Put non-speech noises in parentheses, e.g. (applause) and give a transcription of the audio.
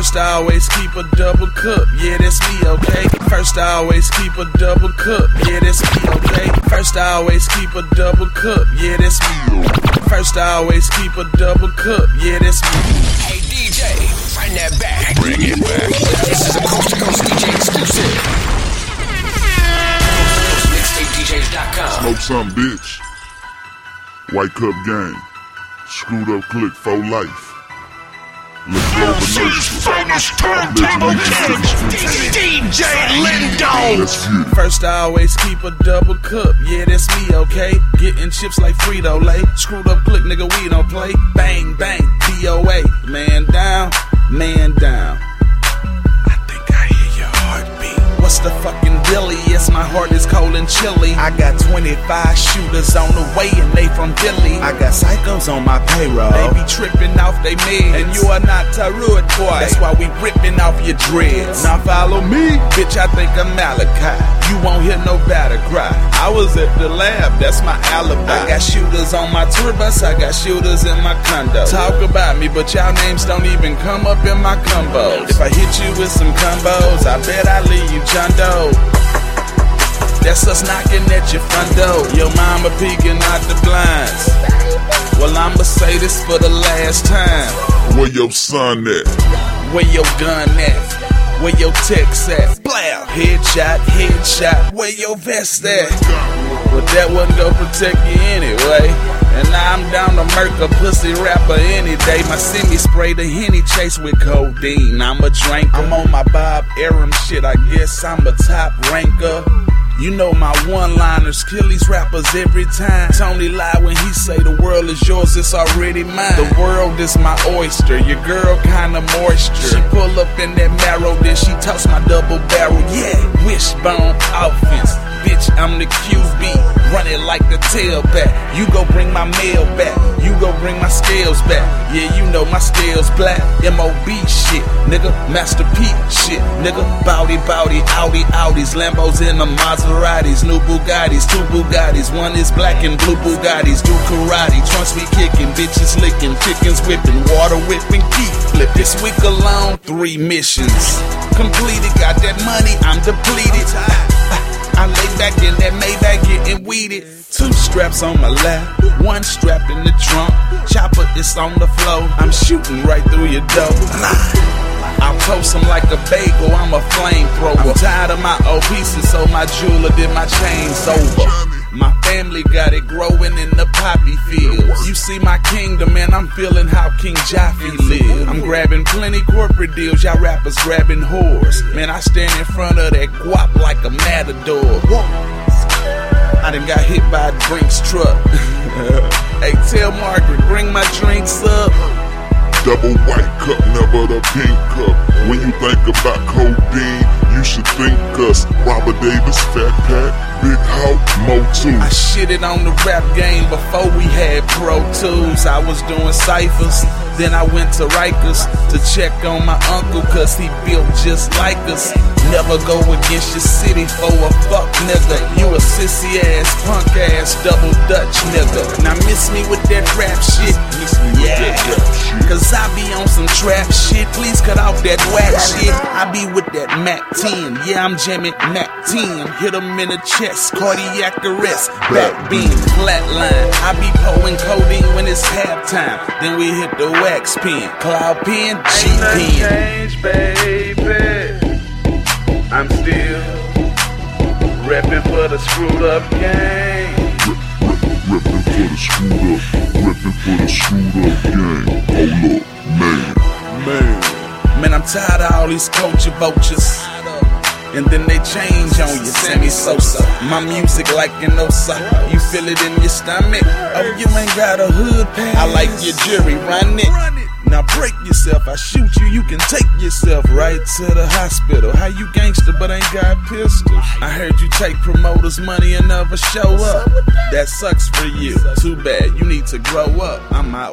First, I always keep a double cup. Yeah, that's me, okay? First, I always keep a double cup. Yeah, that's me, okay? First, I always keep a double cup. Yeah, that's me. First, I always keep a double cup. Yeah, that's me. Hey DJ, bring that back. Bring it back. This is a Coast to Coast DJ exclusive. MixtapeDJs.com. Smoke something, bitch. White Cup Gang. Screwed up click for life. Finest turntable DJ Lindo. First, I always keep a double cup. Yeah, that's me, okay? Getting chips like Frito Lay. Screwed up click, nigga, we don't play. Bang, bang, DOA. Man down, man down. The fucking dilly? Yes, my heart is cold and chilly. I got 25 shooters on the way and they from Philly. I got psychos on my payroll. They be tripping off they meds. And you are not Taruet boy. That's why we ripping off your dreads. Now follow me. Bitch, I think I'm Malachi. You won't hear no batter cry. I was at the lab, that's my alibi. I got shooters on my tour bus, I got shooters in my condo. Talk about me, but y'all names don't even come up in my combos. If I hit you with some combos, I bet I leave you John That's us knocking at your front door. Your mama peeking out the blinds. Well, I'ma say this for the last time. Where your son at? Where your gun at? Where your text at? Blow. Headshot, headshot. Where your vest at? But that wasn't gonna protect you anyway. And now I'm down to murk a pussy rapper any day. My semi spray the henny chase with codeine. I'm a drink. I'm on my Bob Arum shit. I guess I'm a top ranker. You know my one-liners kill these rappers every time. Tony lie when he say the world is yours, it's already mine. The world is my oyster, your girl kinda moisture. She pull up in that marrow, then she toss my double barrel. Yeah, wishbone offense. Bitch, I'm the QB, run it like the tailback. You go bring my mail back, you go bring my scales back. Yeah, you know my scales black. MOB shit, nigga, Master P shit, nigga. Bowdy, bowdy, Audi, Audis, Lambos in the Maseratis, new Bugattis, two Bugattis. One is black and blue Bugattis, do karate. Trunks we kicking, bitches licking, chickens whipping, water whipping, keep flip. This week alone, three missions completed. Got that money, I'm depleted. I lay back in that Maybach getting weeded. Two straps on my lap, one strap in the trunk. Chopper is on the floor. I'm shooting right through your door. I'll toast like a bagel. I'm a flamethrower. I'm tired of my old pieces, so my jeweler did my chains over. My family got it growing in the poppy fields. You see my kingdom, and I'm feeling how King Jaffe live. I'm grabbing plenty corporate deals, y'all rappers grabbing whores. Man, I stand in front of that guap like a matador. I done got hit by a drinks truck. (laughs) hey, tell Margaret, bring my drinks up. Double white cup, never the pink cup. When you think about codeine, you should think us. Robert Davis, Fat Pat, Big Hawk, Mo 2. I shitted on the rap game before we had Pro Tools. I was doing ciphers, then I went to Rikers to check on my uncle, cause he built just like us. Never go against your city for a fuck nigga. You a sissy ass, punk ass, double Dutch nigga. Now miss me with that that whack shit. I be with that Mac 10. Yeah, I'm jamming Mac 10. Hit him in the chest, cardiac arrest. Back beam, flatline. I be pulling codeine when it's halftime. Then we hit the wax pen, cloud pen, G pen. change, baby. I'm still repping for the screwed up game. Reppin' for the screwed up, reppin' for the screwed up gang. Hold oh, up, man. Man, man, I'm tired of all these culture vultures. And then they change on you, Sammy Sosa. My music like an Osa. You feel it in your stomach. Oh, you ain't got a hood pass. I like your jury, run it. Now break yourself. I shoot you, you can take yourself right to the hospital. How you gangster but ain't got pistols? I heard you take promoters' money and never show up. That sucks for you. Too bad. You need to grow up. I'm out.